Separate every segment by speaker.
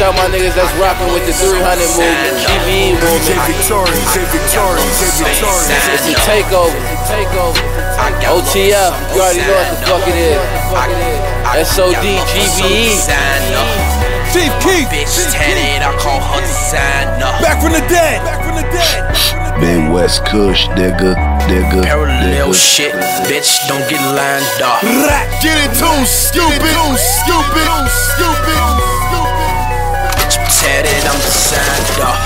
Speaker 1: out my niggas that's rocking with the 300 movement, GBE movement.
Speaker 2: Victorious, Victorious, Victorious.
Speaker 1: It's a takeover. Takeover. OTF, you already know what the fuck it is. SOD, GBE.
Speaker 2: Chief Keef,
Speaker 3: Bitch tatted, I call her designer.
Speaker 2: back from the dead. Back from the dead.
Speaker 4: Midwest Kush, nigga, nigga,
Speaker 3: Parallel
Speaker 4: nigga.
Speaker 3: shit, bitch, don't get lined up.
Speaker 2: Get it too stupid, stupid, stupid, stupid.
Speaker 3: I'm designed up.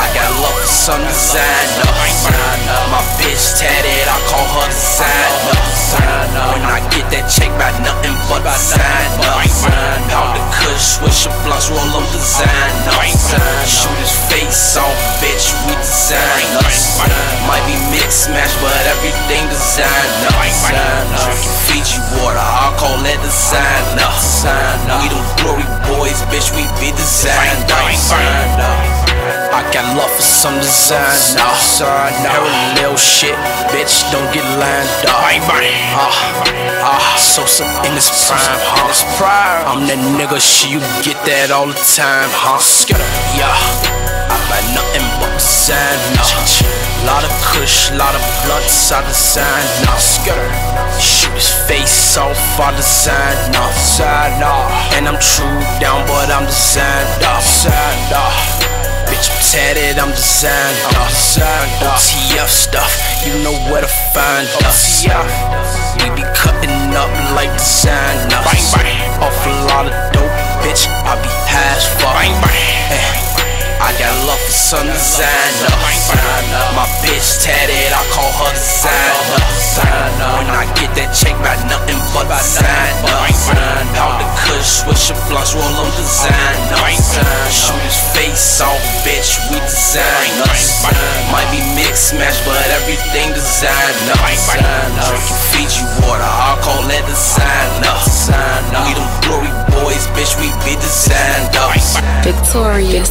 Speaker 3: I got love for some designer. My bitch tatted, I call her designer. When I get that check, by nothing but designer. Out the kush, swish your blunts, roll them designer. Shoot his face off, bitch, we designers. Might be mixed match, but everything I call that designer. We them glory boys, bitch, we be designer. I got love for some design designer. Parallel shit, bitch, don't get lined up. Ah, ah, Sosa in his prime, huh? I'm that nigga, shit, you get that all the time, huh? Yeah, I buy nothing but designer. Lot of kush, lot of blunts, I design now. His face off, I design now. And I'm true down, but I'm designed up. Bitch, I'm tatted, I'm designed up. OTF stuff, you know where to find us. We be cutting up like design. Off a lot of dope, bitch, I be high as fuck. I got love for some designer. Blunts, roll them. Shoot his face off, bitch, we designers. Might be mixed match, but everything designer. Drinking Fiji water, I call that designer. We them glory boys, bitch, we be designed up.
Speaker 5: Victorious.